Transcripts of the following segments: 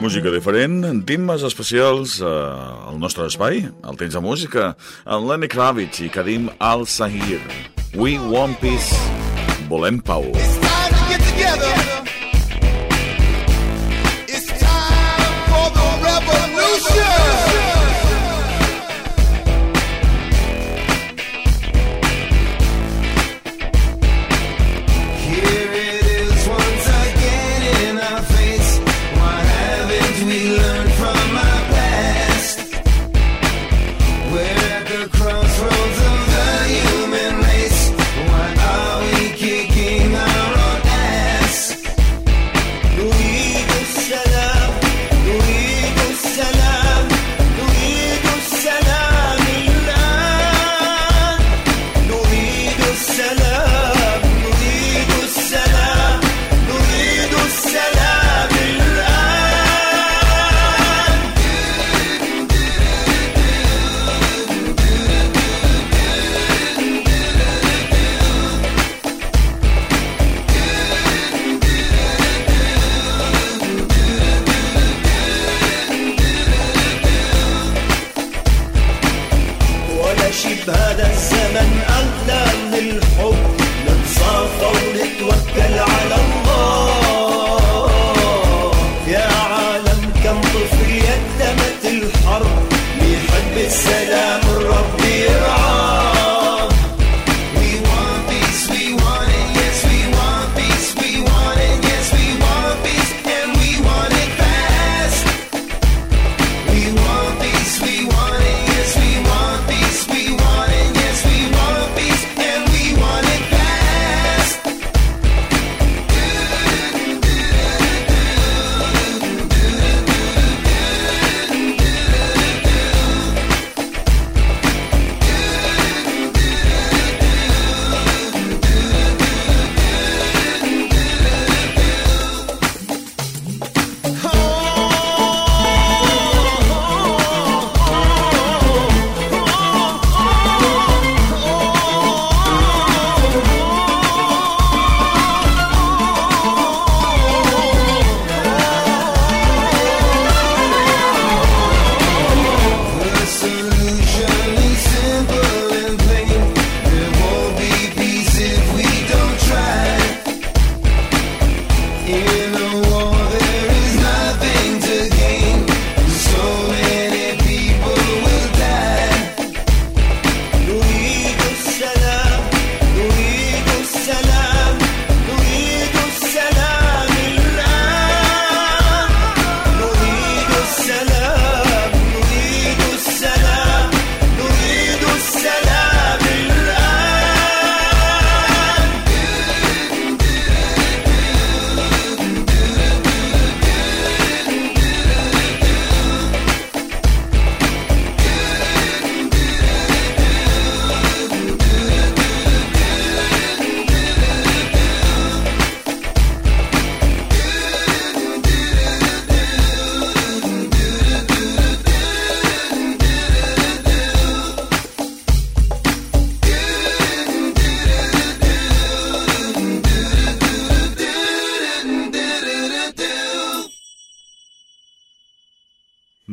Música diferent, temes especials eh, al nostre espai, al temps de música, en Lenny Kravitz i Karim Al-Sahir. We want peace. Volem pau. It's time to get together.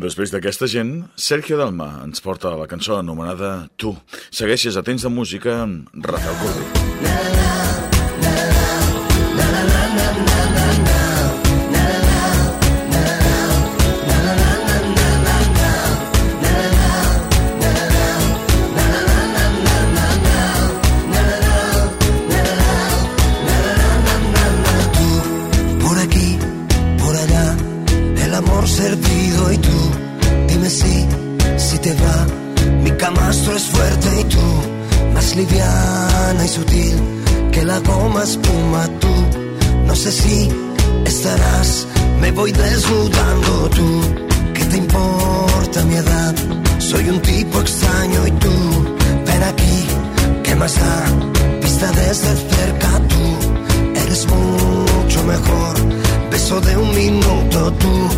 Després d'aquesta gent, Sergio Dalma ens porta la cançó anomenada Tu. Segueixes a temps de música amb Rafael Corbí. Soy un tipo extraño y tú, ven aquí, ¿qué más da? Vista desde cerca tú, eres mucho mejor. Beso de un minuto tú,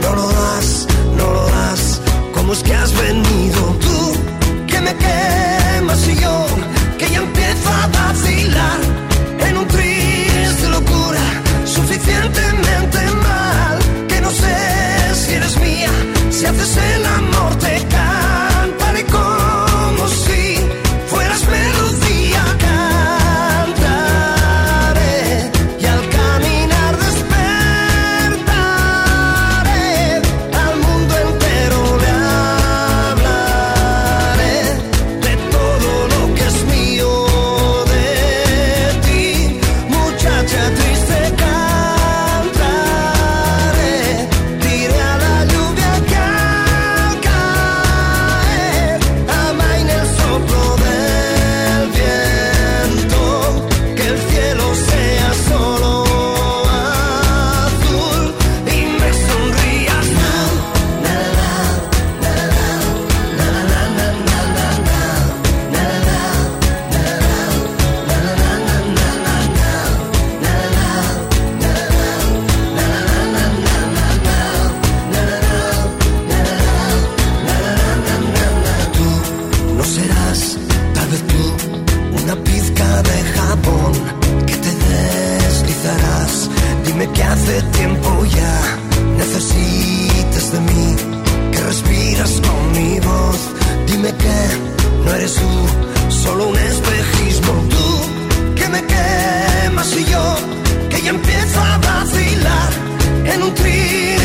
no lo das, no lo das. ¿Cómo es que has venido tú? que me quedas? solo un espejismo. Tú que me quemas y yo que ya empiezo a vacilar en un trío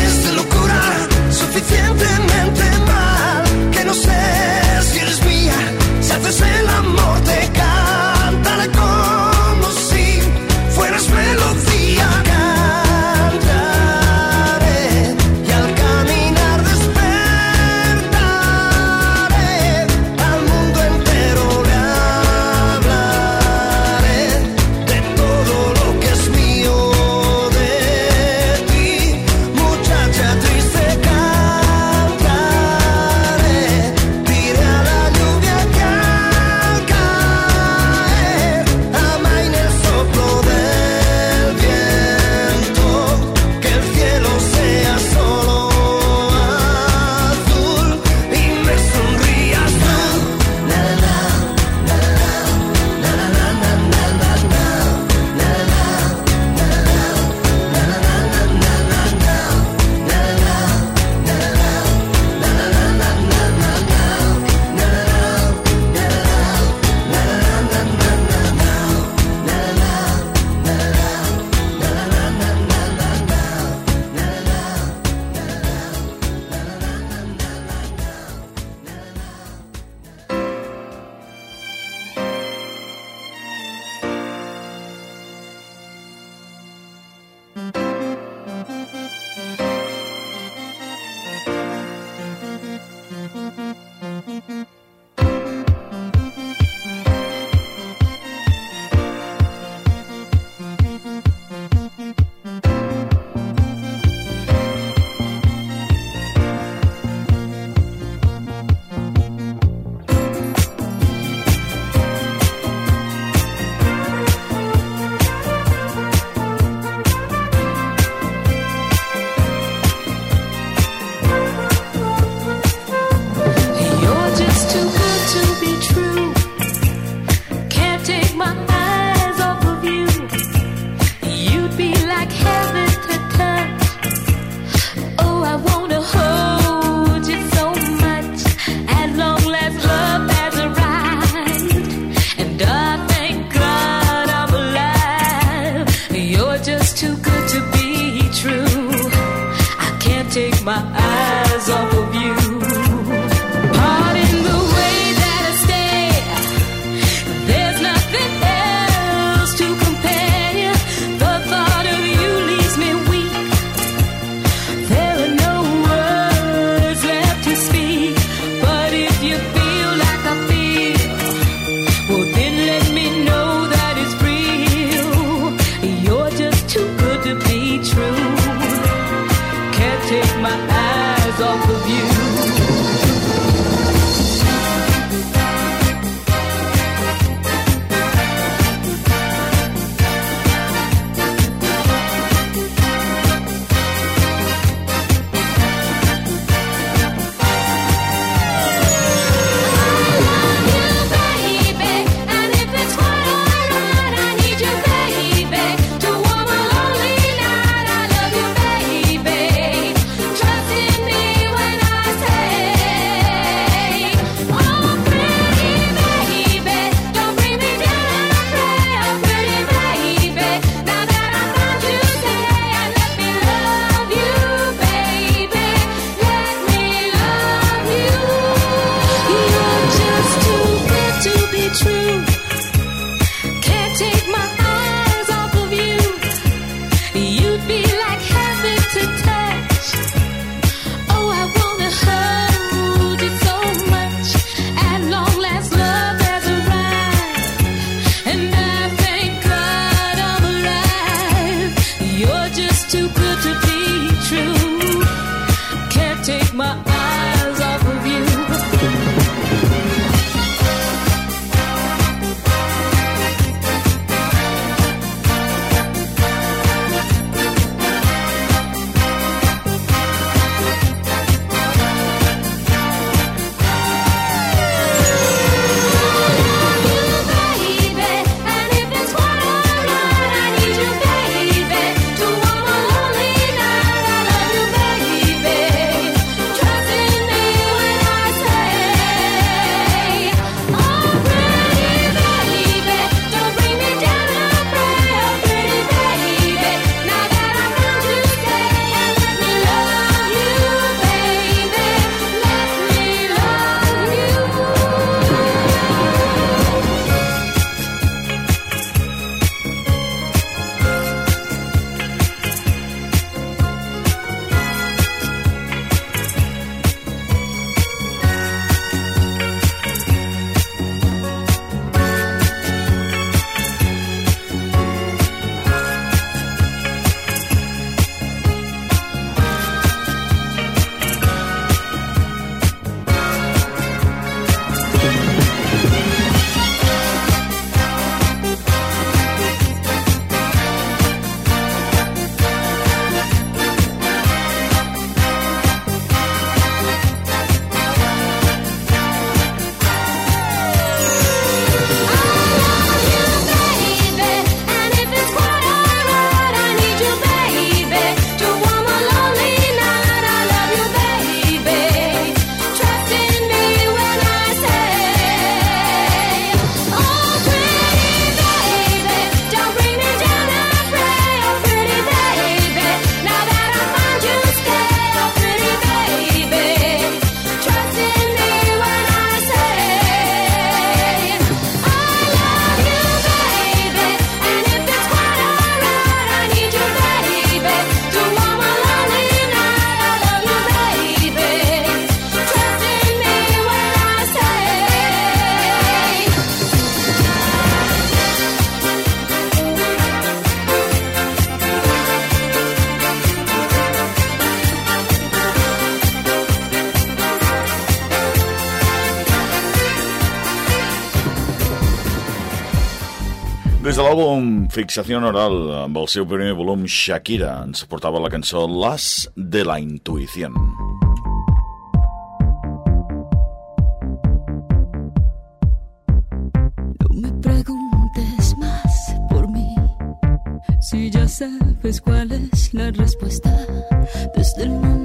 l'àlbum Fixació Oral, amb el seu primer volum Shakira, ens portava la cançó Las de la Intuición. No me preguntes más por mí Si ya sabes cuál es la respuesta Desde el mundo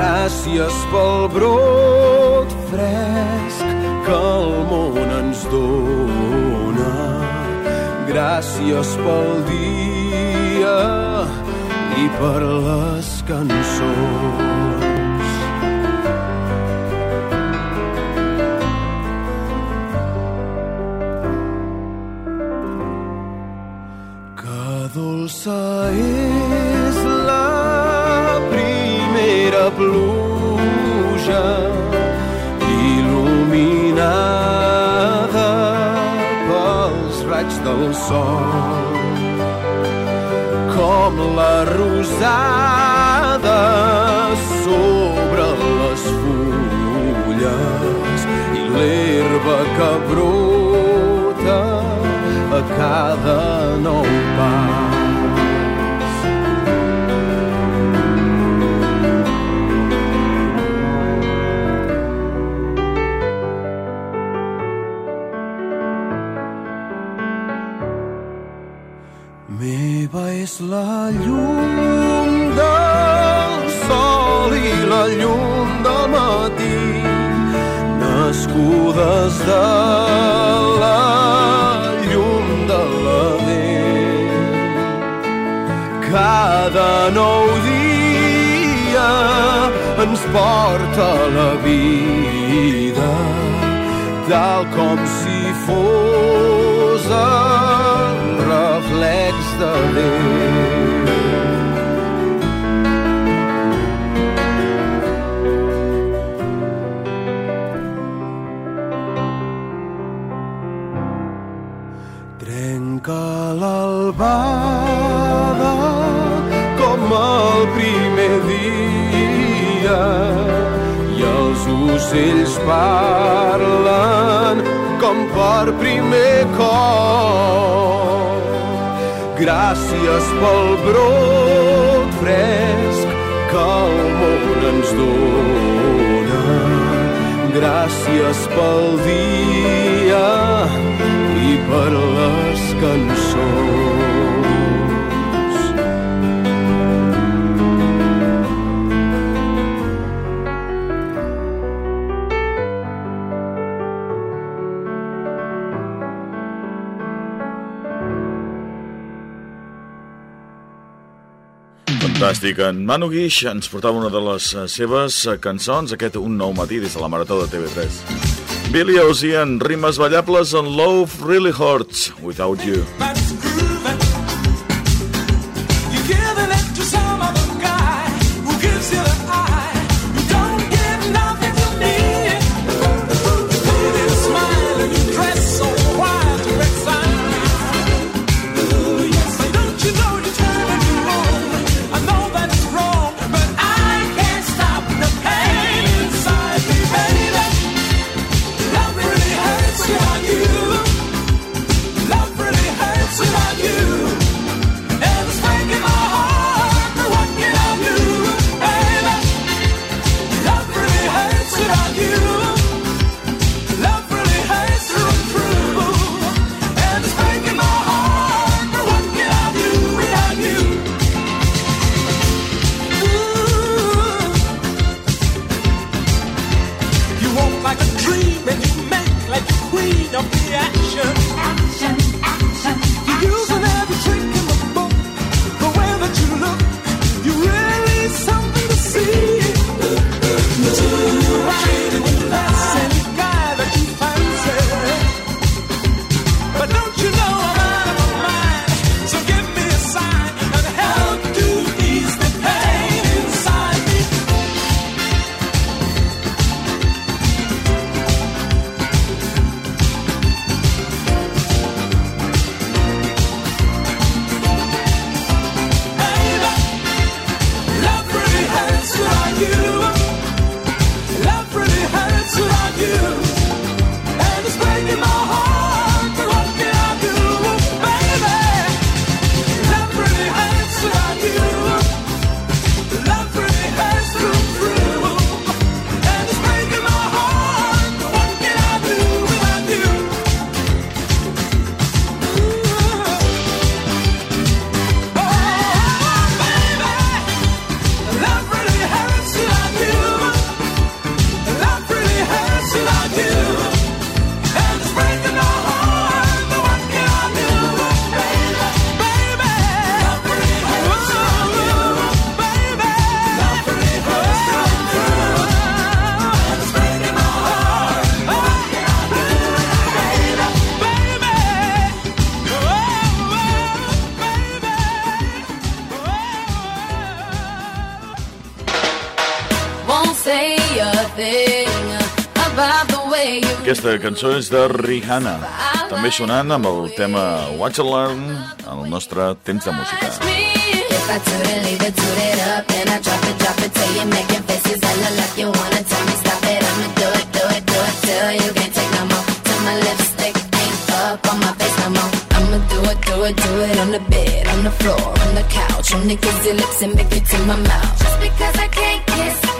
Gràcies pel brot fresc que el món ens dona. Gràcies pel dia i per les cançons. sol. Com la rosada sobre les fulles i l'herba que brota a cada nou salvada com el primer dia i els ocells parlen com per primer cop. Gràcies pel brot fresc que el món ens dona. Gràcies pel dia i per la cançons. Fantàstic. En Manu Guix ens portava una de les eh, seves eh, cançons, aquest Un nou matí des de la Marató de TV3. Billy Ocean, rimes ballables and Love Really Hurts Without You. Aquesta cançó és de Rihanna, també sonant amb el tema Watch Alarm en el nostre temps de música. Do it, on the bed, on the floor, on the couch, on the lips and make it to my mouth. Just because I can't kiss.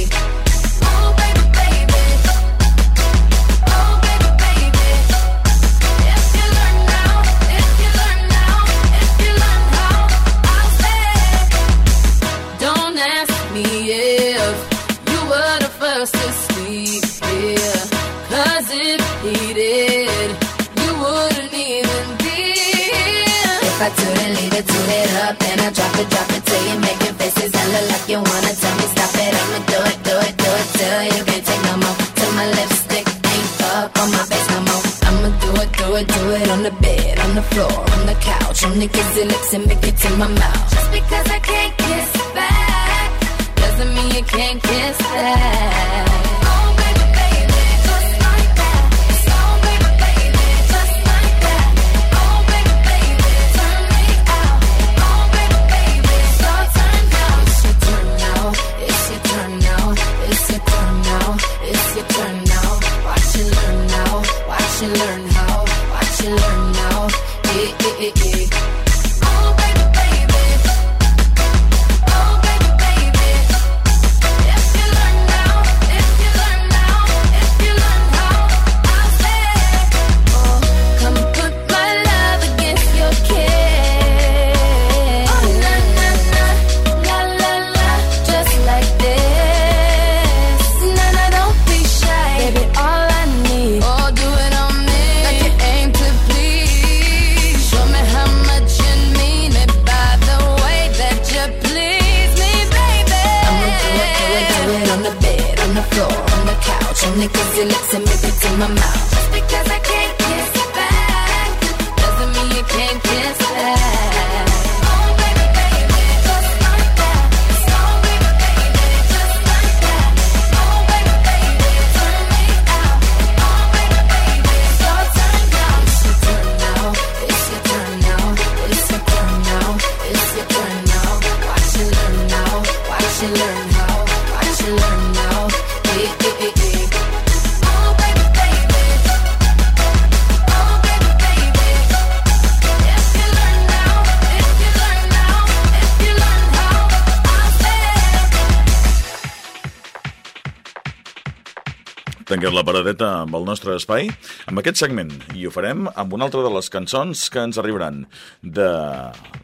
paradeta amb el nostre espai, amb aquest segment, i ho farem amb una altra de les cançons que ens arribaran, de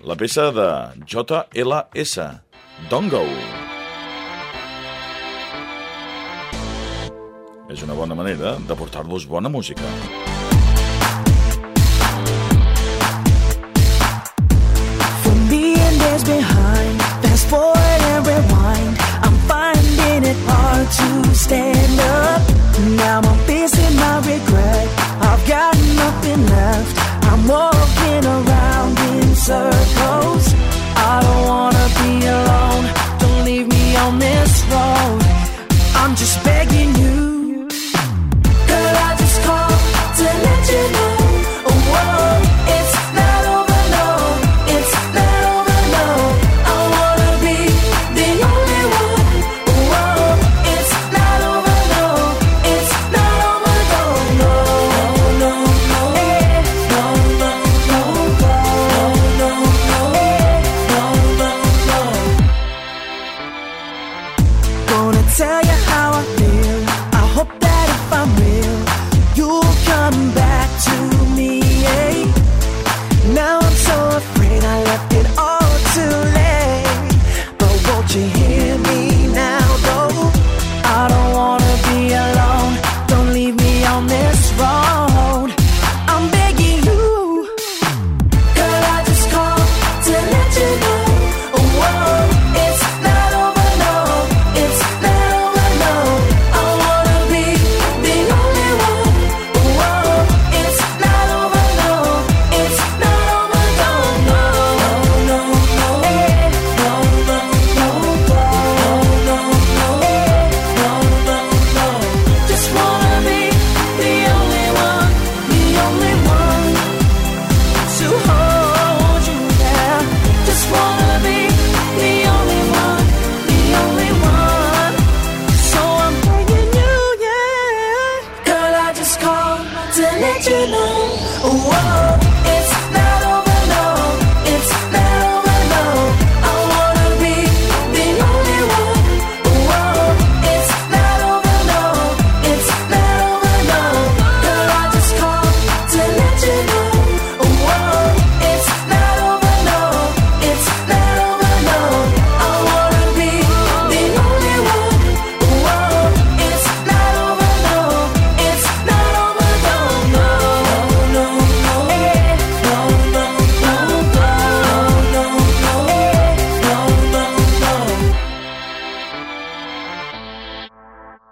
la peça de JLS, Don't Go. És una bona manera de portar-vos bona música.